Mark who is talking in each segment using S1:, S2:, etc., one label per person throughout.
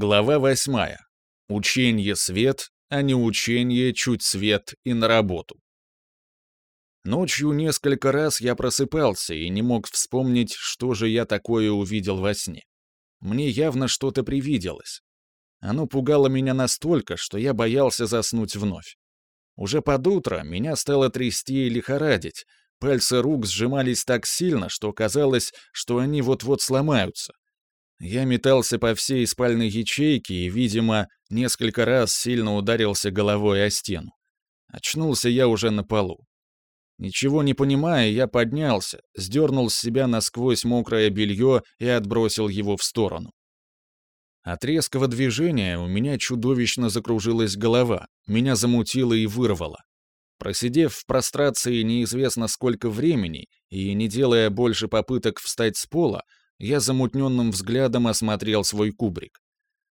S1: Глава восьмая. Учение свет, а не учение чуть свет и на работу. Ночью несколько раз я просыпался и не мог вспомнить, что же я такое увидел во сне. Мне явно что-то привиделось. Оно пугало меня настолько, что я боялся заснуть вновь. Уже под утро меня стало трясти и лихорадить, пальцы рук сжимались так сильно, что казалось, что они вот-вот сломаются. Я метался по всей спальной ячейке и, видимо, несколько раз сильно ударился головой о стену. Очнулся я уже на полу. Ничего не понимая, я поднялся, сдернул с себя насквозь мокрое белье и отбросил его в сторону. От резкого движения у меня чудовищно закружилась голова, меня замутило и вырвало. Просидев в прострации неизвестно сколько времени и не делая больше попыток встать с пола, я замутненным взглядом осмотрел свой кубрик.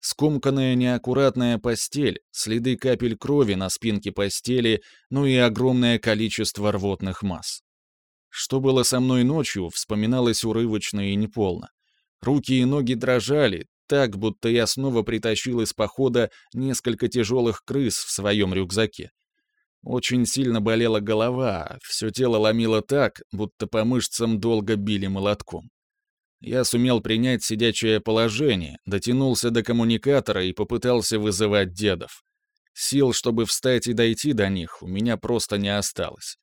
S1: Скомканная неаккуратная постель, следы капель крови на спинке постели, ну и огромное количество рвотных масс. Что было со мной ночью, вспоминалось урывочно и неполно. Руки и ноги дрожали, так, будто я снова притащил из похода несколько тяжелых крыс в своем рюкзаке. Очень сильно болела голова, все тело ломило так, будто по мышцам долго били молотком. Я сумел принять сидячее положение, дотянулся до коммуникатора и попытался вызывать дедов. Сил, чтобы встать и дойти до них, у меня просто не осталось.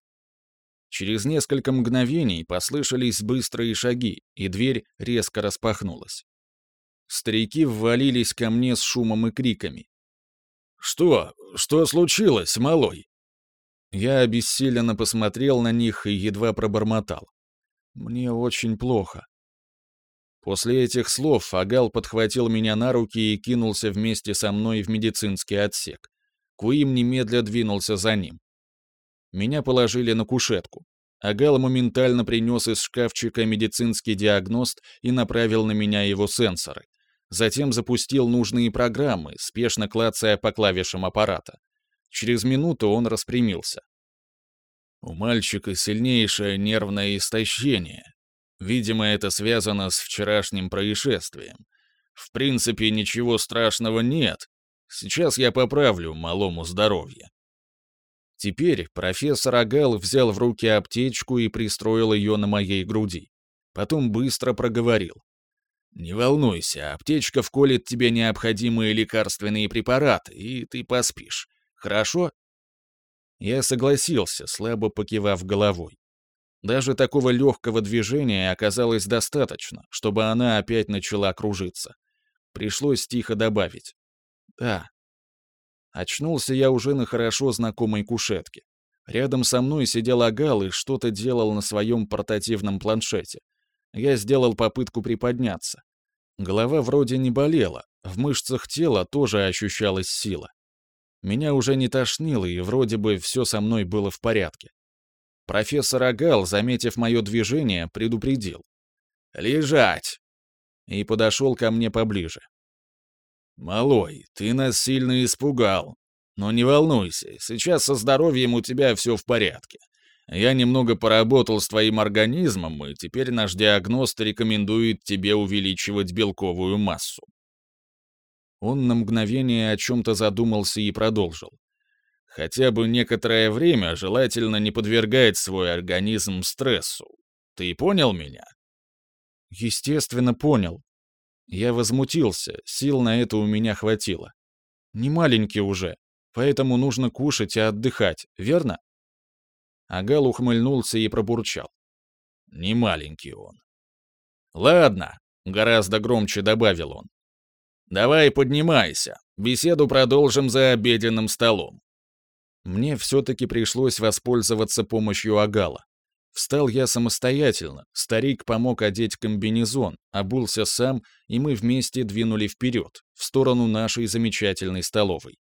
S1: Через несколько мгновений послышались быстрые шаги, и дверь резко распахнулась. Старики ввалились ко мне с шумом и криками. «Что? Что случилось, малой?» Я обессиленно посмотрел на них и едва пробормотал. «Мне очень плохо». После этих слов Агал подхватил меня на руки и кинулся вместе со мной в медицинский отсек. Куим немедля двинулся за ним. Меня положили на кушетку. Агал моментально принес из шкафчика медицинский диагност и направил на меня его сенсоры. Затем запустил нужные программы, спешно клацая по клавишам аппарата. Через минуту он распрямился. «У мальчика сильнейшее нервное истощение», Видимо, это связано с вчерашним происшествием. В принципе, ничего страшного нет. Сейчас я поправлю малому здоровье. Теперь профессор Агал взял в руки аптечку и пристроил ее на моей груди. Потом быстро проговорил. «Не волнуйся, аптечка вколет тебе необходимые лекарственные препараты, и ты поспишь. Хорошо?» Я согласился, слабо покивав головой. Даже такого легкого движения оказалось достаточно, чтобы она опять начала кружиться. Пришлось тихо добавить. «Да». Очнулся я уже на хорошо знакомой кушетке. Рядом со мной сидел Агал и что-то делал на своем портативном планшете. Я сделал попытку приподняться. Голова вроде не болела, в мышцах тела тоже ощущалась сила. Меня уже не тошнило, и вроде бы все со мной было в порядке. Профессор Агал, заметив мое движение, предупредил. «Лежать!» и подошел ко мне поближе. «Малой, ты нас сильно испугал. Но не волнуйся, сейчас со здоровьем у тебя все в порядке. Я немного поработал с твоим организмом, и теперь наш диагност рекомендует тебе увеличивать белковую массу». Он на мгновение о чем-то задумался и продолжил. Хотя бы некоторое время желательно не подвергать свой организм стрессу. Ты понял меня? Естественно, понял. Я возмутился, сил на это у меня хватило. Не маленький уже, поэтому нужно кушать и отдыхать, верно? Агал ухмыльнулся и пробурчал. Не маленький он. Ладно, гораздо громче добавил он. Давай поднимайся, беседу продолжим за обеденным столом. Мне все-таки пришлось воспользоваться помощью Агала. Встал я самостоятельно, старик помог одеть комбинезон, обулся сам, и мы вместе двинули вперед, в сторону нашей замечательной столовой.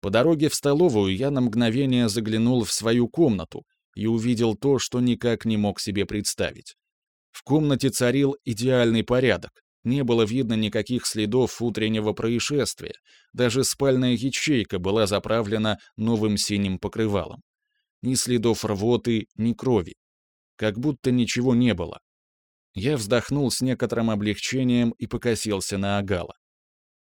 S1: По дороге в столовую я на мгновение заглянул в свою комнату и увидел то, что никак не мог себе представить. В комнате царил идеальный порядок, не было видно никаких следов утреннего происшествия. Даже спальная ячейка была заправлена новым синим покрывалом. Ни следов рвоты, ни крови. Как будто ничего не было. Я вздохнул с некоторым облегчением и покосился на Агала.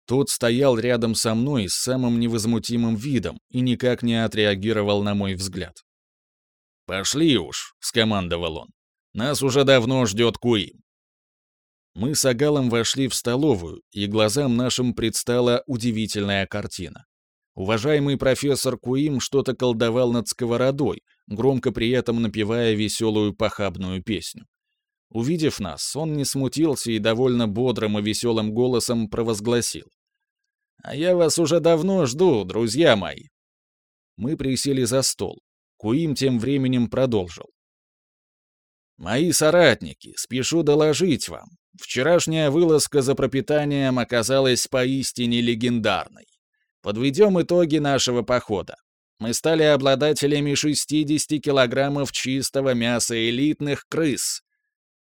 S1: Тот стоял рядом со мной с самым невозмутимым видом и никак не отреагировал на мой взгляд. «Пошли уж», — скомандовал он. «Нас уже давно ждет Куим». Мы с Агалом вошли в столовую, и глазам нашим предстала удивительная картина. Уважаемый профессор Куим что-то колдовал над сковородой, громко при этом напевая веселую похабную песню. Увидев нас, он не смутился и довольно бодрым и веселым голосом провозгласил. «А я вас уже давно жду, друзья мои». Мы присели за стол. Куим тем временем продолжил. «Мои соратники, спешу доложить вам. Вчерашняя вылазка за пропитанием оказалась поистине легендарной. Подведем итоги нашего похода. Мы стали обладателями 60 килограммов чистого мяса элитных крыс.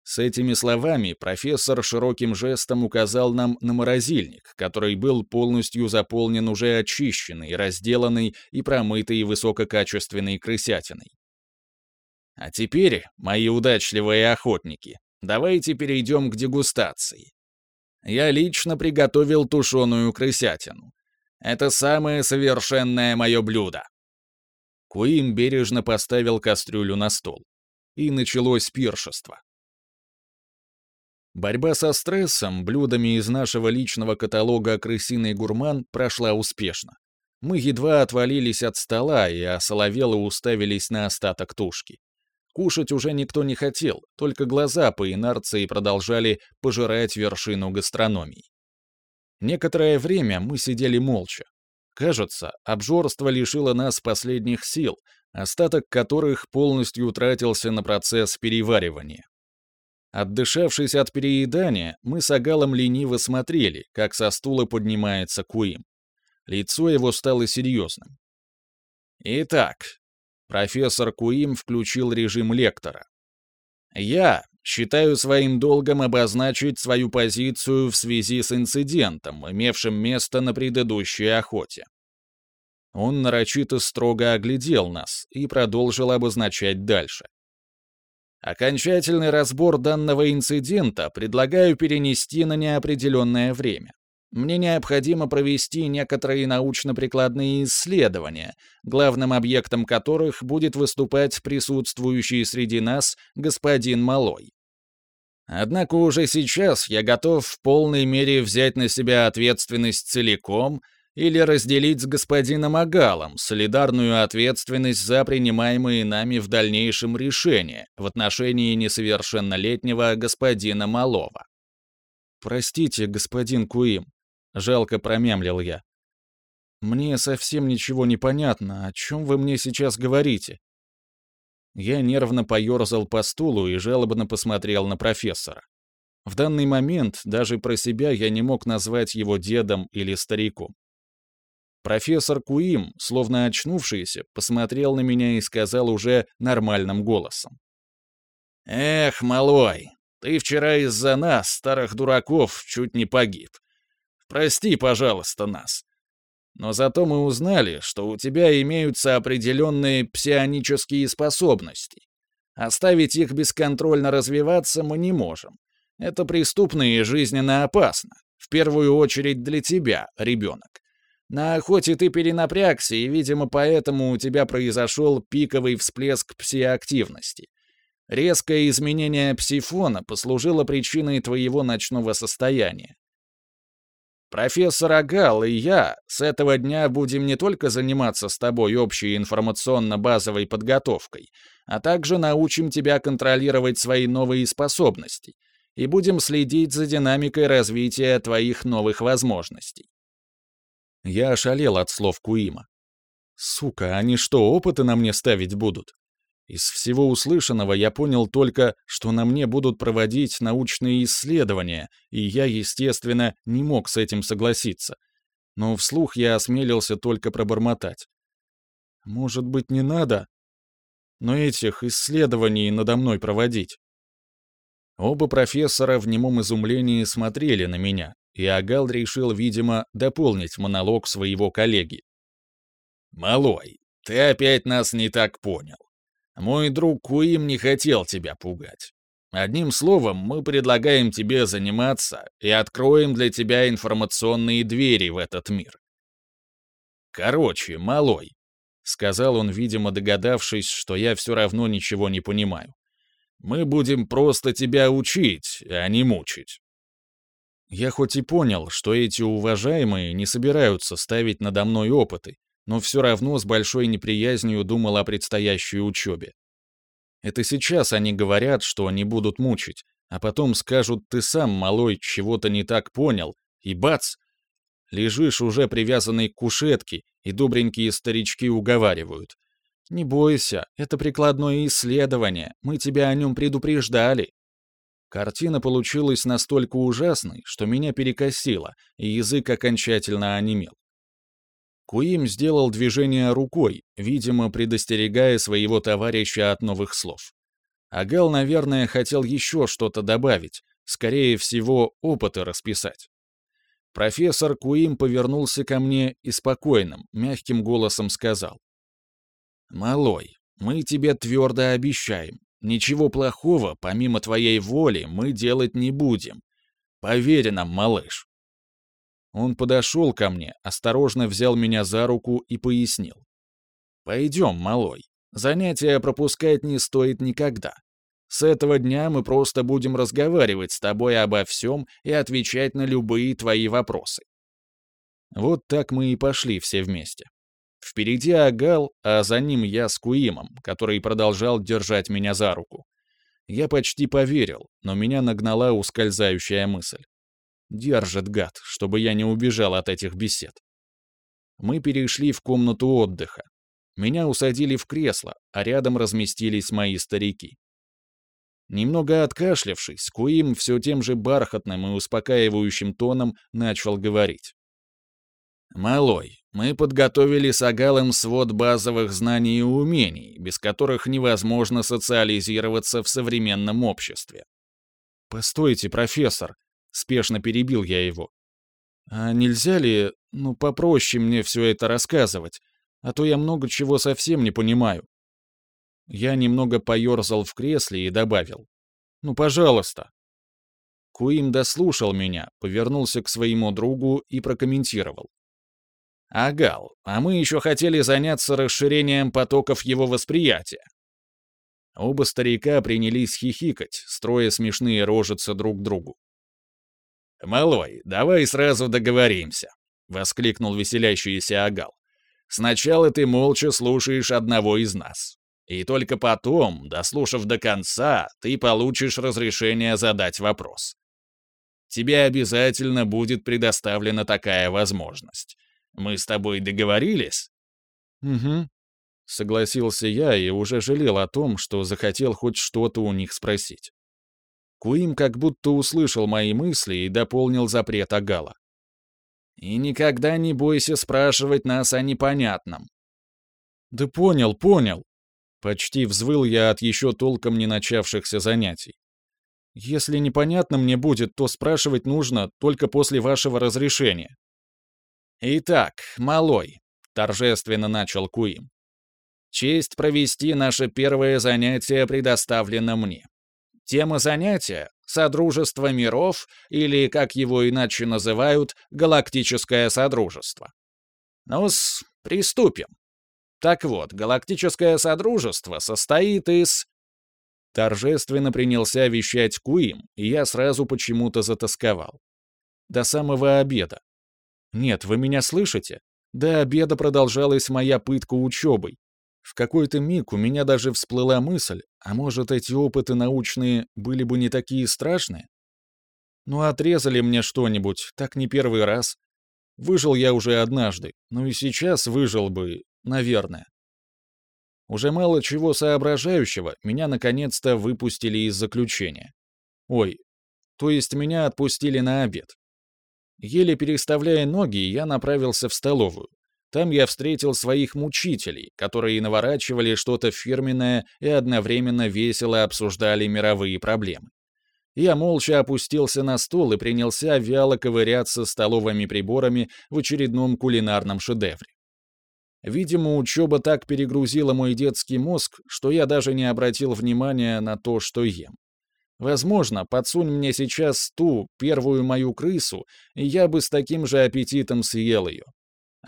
S1: С этими словами профессор широким жестом указал нам на морозильник, который был полностью заполнен уже очищенной, разделанной и промытой высококачественной крысятиной. А теперь, мои удачливые охотники, давайте перейдем к дегустации. Я лично приготовил тушеную крысятину. Это самое совершенное мое блюдо. Куим бережно поставил кастрюлю на стол. И началось пиршество. Борьба со стрессом блюдами из нашего личного каталога «Крысиный гурман» прошла успешно. Мы едва отвалились от стола и осоловело уставились на остаток тушки. Кушать уже никто не хотел, только глаза по инерции продолжали пожирать вершину гастрономии. Некоторое время мы сидели молча. Кажется, обжорство лишило нас последних сил, остаток которых полностью утратился на процесс переваривания. Отдышавшись от переедания, мы с Агалом лениво смотрели, как со стула поднимается Куим. Лицо его стало серьезным. «Итак», — профессор Куим включил режим лектора. «Я, Считаю своим долгом обозначить свою позицию в связи с инцидентом, имевшим место на предыдущей охоте. Он нарочито строго оглядел нас и продолжил обозначать дальше. Окончательный разбор данного инцидента предлагаю перенести на неопределенное время. Мне необходимо провести некоторые научно-прикладные исследования, главным объектом которых будет выступать присутствующий среди нас господин Малой. Однако уже сейчас я готов в полной мере взять на себя ответственность целиком или разделить с господином Агалом солидарную ответственность за принимаемые нами в дальнейшем решения в отношении несовершеннолетнего господина Малова. «Простите, господин Куим», — жалко промямлил я. «Мне совсем ничего не понятно, о чем вы мне сейчас говорите?» Я нервно поерзал по стулу и жалобно посмотрел на профессора. В данный момент даже про себя я не мог назвать его дедом или стариком. Профессор Куим, словно очнувшийся, посмотрел на меня и сказал уже нормальным голосом. «Эх, малой, ты вчера из-за нас, старых дураков, чуть не погиб. Прости, пожалуйста, нас. Но зато мы узнали, что у тебя имеются определенные псионические способности. Оставить их бесконтрольно развиваться мы не можем. Это преступно и жизненно опасно. В первую очередь для тебя, ребенок. На охоте ты перенапрягся, и, видимо, поэтому у тебя произошел пиковый всплеск псиактивности. Резкое изменение псифона послужило причиной твоего ночного состояния. Профессор Агал и я с этого дня будем не только заниматься с тобой общей информационно-базовой подготовкой, а также научим тебя контролировать свои новые способности и будем следить за динамикой развития твоих новых возможностей. Я ошалел от слов Куима. Сука, они что, опыты на мне ставить будут? Из всего услышанного я понял только, что на мне будут проводить научные исследования, и я, естественно, не мог с этим согласиться. Но вслух я осмелился только пробормотать. Может быть, не надо? Но этих исследований надо мной проводить. Оба профессора в немом изумлении смотрели на меня, и Агал решил, видимо, дополнить монолог своего коллеги. «Малой, ты опять нас не так понял. Мой друг Куим не хотел тебя пугать. Одним словом, мы предлагаем тебе заниматься и откроем для тебя информационные двери в этот мир. Короче, малой, — сказал он, видимо, догадавшись, что я все равно ничего не понимаю. «Мы будем просто тебя учить, а не мучить». Я хоть и понял, что эти уважаемые не собираются ставить надо мной опыты, но все равно с большой неприязнью думал о предстоящей учебе. Это сейчас они говорят, что они будут мучить, а потом скажут «ты сам, малой, чего-то не так понял», и бац! Лежишь уже привязанный к кушетке, и добренькие старички уговаривают. «Не бойся, это прикладное исследование, мы тебя о нем предупреждали». Картина получилась настолько ужасной, что меня перекосило, и язык окончательно онемел. Куим сделал движение рукой, видимо, предостерегая своего товарища от новых слов. Агал, наверное, хотел еще что-то добавить, скорее всего, опыты расписать. Профессор Куим повернулся ко мне и спокойным, мягким голосом сказал. «Малой, мы тебе твердо обещаем, ничего плохого, помимо твоей воли, мы делать не будем. Поверь нам, малыш». Он подошел ко мне, осторожно взял меня за руку и пояснил. «Пойдем, малой. Занятия пропускать не стоит никогда. С этого дня мы просто будем разговаривать с тобой обо всем и отвечать на любые твои вопросы». Вот так мы и пошли все вместе. Впереди Агал, а за ним я с Куимом, который продолжал держать меня за руку. Я почти поверил, но меня нагнала ускользающая мысль. Держит гад, чтобы я не убежал от этих бесед. Мы перешли в комнату отдыха. Меня усадили в кресло, а рядом разместились мои старики. Немного откашлявшись, Куим все тем же бархатным и успокаивающим тоном начал говорить. «Малой, мы подготовили с Агалом свод базовых знаний и умений, без которых невозможно социализироваться в современном обществе». «Постойте, профессор», — спешно перебил я его. «А нельзя ли, ну, попроще мне все это рассказывать, а то я много чего совсем не понимаю». Я немного поерзал в кресле и добавил. «Ну, пожалуйста». Куим дослушал меня, повернулся к своему другу и прокомментировал. «Агал, а мы еще хотели заняться расширением потоков его восприятия». Оба старика принялись хихикать, строя смешные рожицы друг другу. «Малой, давай сразу договоримся», — воскликнул веселящийся Агал. «Сначала ты молча слушаешь одного из нас. И только потом, дослушав до конца, ты получишь разрешение задать вопрос. Тебе обязательно будет предоставлена такая возможность. Мы с тобой договорились?»
S2: «Угу», — согласился я и уже жалел о том, что захотел хоть что-то у них спросить. Куим как будто услышал мои мысли и дополнил запрет Агала.
S1: «И никогда не бойся спрашивать нас о непонятном».
S2: «Да понял, понял!» Почти взвыл я от еще толком не начавшихся занятий. «Если непонятно мне будет, то спрашивать нужно только после вашего разрешения».
S1: «Итак, малой», — торжественно начал Куим, — «честь провести наше первое занятие предоставлена мне. Тема занятия — Содружество миров, или, как его иначе называют, Галактическое Содружество. Ну-с, приступим. Так вот, Галактическое Содружество состоит из... Торжественно принялся вещать Куим, и я сразу почему-то затасковал. До самого обеда. Нет, вы меня слышите? До обеда продолжалась моя пытка учебой. В какой-то миг у меня даже всплыла мысль, а может, эти опыты научные были бы не такие страшные? Ну, отрезали мне что-нибудь, так не первый раз. Выжил я уже однажды, ну и сейчас выжил бы, наверное. Уже мало чего соображающего, меня наконец-то выпустили из заключения. Ой, то есть меня отпустили на обед. Еле переставляя ноги, я направился в столовую. Там я встретил своих мучителей, которые наворачивали что-то фирменное и одновременно весело обсуждали мировые проблемы. Я молча опустился на стол и принялся вяло ковыряться столовыми приборами в очередном кулинарном шедевре. Видимо, учеба так перегрузила мой детский мозг, что я даже не обратил внимания на то, что ем.
S2: Возможно, подсунь мне сейчас ту, первую мою крысу, и я бы с таким же аппетитом съел ее.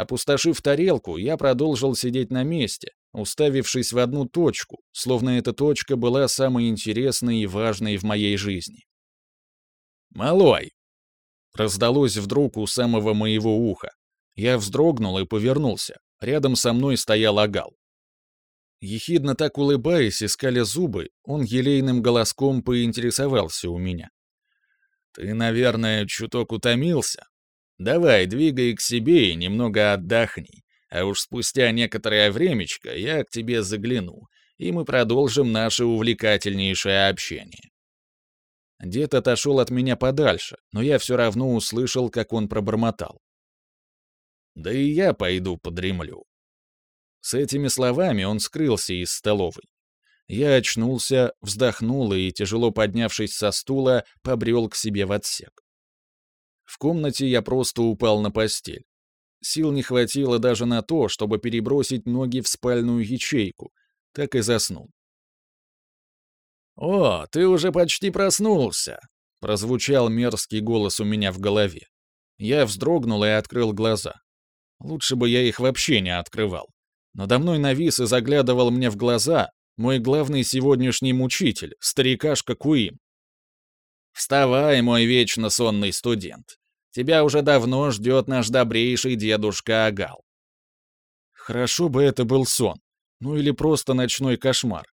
S2: Опустошив тарелку, я продолжил сидеть на месте, уставившись в одну точку, словно эта точка была самой интересной и важной в моей жизни. «Малой!» Раздалось вдруг у самого моего уха. Я вздрогнул и повернулся. Рядом со мной стоял Агал. Ехидно так улыбаясь, искали зубы, он елейным голоском поинтересовался у меня. «Ты, наверное, чуток утомился? Давай, двигай к себе и немного отдохни, а уж спустя некоторое времечко я к тебе загляну, и мы продолжим наше увлекательнейшее общение». Дед отошел от меня подальше, но я все равно услышал, как он пробормотал. «Да и я пойду подремлю. С этими словами он скрылся из столовой. Я очнулся, вздохнул и, тяжело поднявшись со стула, побрел к себе в отсек. В комнате я просто упал на постель. Сил не хватило даже на то, чтобы перебросить ноги в спальную ячейку. Так и заснул. «О, ты уже почти проснулся!» — прозвучал мерзкий голос у меня в голове. Я вздрогнул и открыл глаза. Лучше бы я их вообще не открывал. Надо мной навис и заглядывал мне в глаза мой главный сегодняшний мучитель, старикашка Куим. «Вставай, мой вечно сонный студент. Тебя уже давно ждет наш добрейший дедушка Агал». Хорошо бы это был сон. Ну или просто ночной кошмар.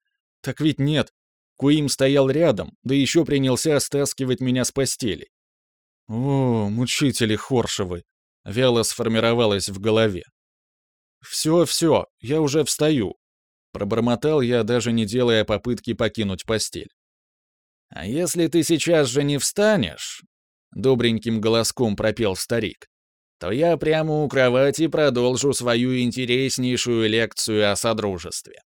S2: Так ведь нет. Куим стоял рядом, да еще принялся стаскивать меня с постели. О, мучители Хоршевы. Вяло сформировалось в голове. «Все, все, я уже встаю», — пробормотал я, даже не делая попытки покинуть постель. «А если ты сейчас же не встанешь», — добреньким голоском пропел старик, то я прямо у кровати продолжу свою интереснейшую лекцию о содружестве.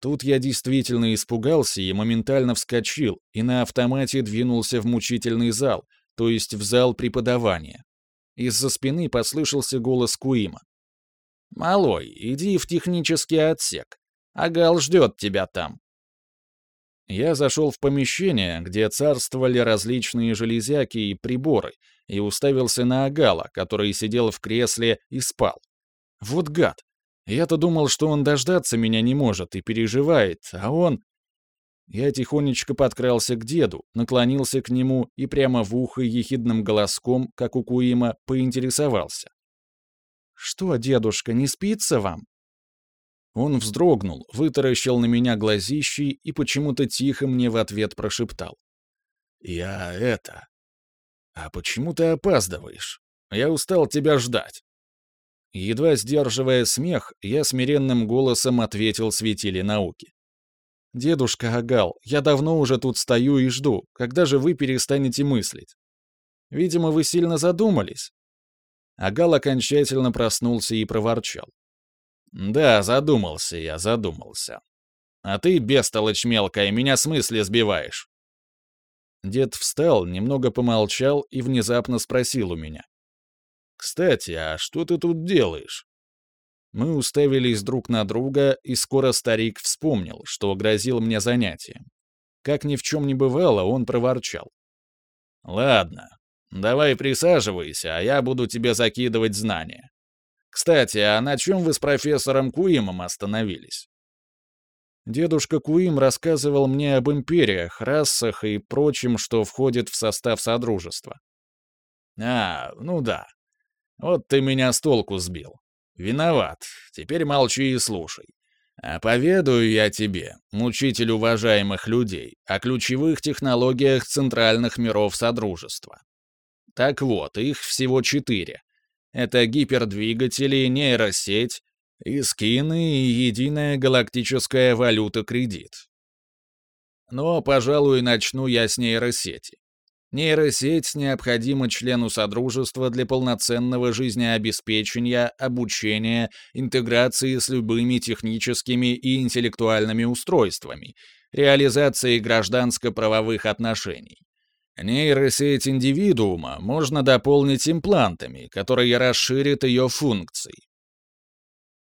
S2: Тут я действительно испугался и моментально вскочил и на автомате двинулся в мучительный зал, то есть в зал преподавания. Из-за спины послышался голос Куима. «Малой, иди в технический отсек. Агал ждет тебя там». Я зашел в помещение, где царствовали различные железяки и приборы, и уставился на Агала, который сидел в кресле и спал. Вот гад! Я-то думал, что он дождаться меня не может и переживает, а он... Я тихонечко подкрался к деду, наклонился к нему и прямо в ухо ехидным голоском, как у Куима, поинтересовался. «Что, дедушка, не спится вам?» Он вздрогнул, вытаращил на меня глазищи и почему-то тихо мне в ответ прошептал. «Я это... А почему ты опаздываешь? Я устал тебя ждать». Едва сдерживая смех, я смиренным голосом ответил светили науки. «Дедушка Агал, я давно уже тут стою и жду, когда же вы перестанете мыслить? Видимо, вы сильно задумались. Агал окончательно проснулся и проворчал. «Да, задумался я, задумался. А ты, бестолочь мелкая, меня с мысли сбиваешь». Дед встал, немного помолчал и внезапно спросил у меня. «Кстати, а что ты тут делаешь?» Мы уставились друг на друга, и скоро старик вспомнил, что грозил мне занятием. Как ни в чем не бывало, он проворчал. «Ладно, Давай присаживайся, а я буду тебе закидывать знания. Кстати, а на чем вы с профессором Куимом остановились? Дедушка Куим рассказывал мне об империях, расах и прочем, что входит в состав Содружества. А, ну да. Вот ты меня с толку сбил. Виноват. Теперь молчи и слушай. А поведаю я тебе, мучитель уважаемых людей, о ключевых технологиях центральных миров Содружества. Так вот, их всего четыре. Это гипердвигатели, нейросеть, и скины, и единая галактическая валюта-кредит. Но, пожалуй, начну я с нейросети. Нейросеть необходима члену Содружества для полноценного жизнеобеспечения, обучения, интеграции с любыми техническими и интеллектуальными устройствами, реализации гражданско-правовых отношений. Нейросеть индивидуума можно дополнить имплантами, которые расширят ее функции.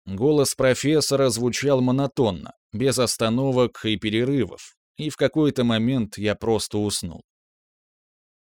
S2: Голос профессора звучал монотонно, без остановок и перерывов,
S1: и в какой-то момент я просто уснул.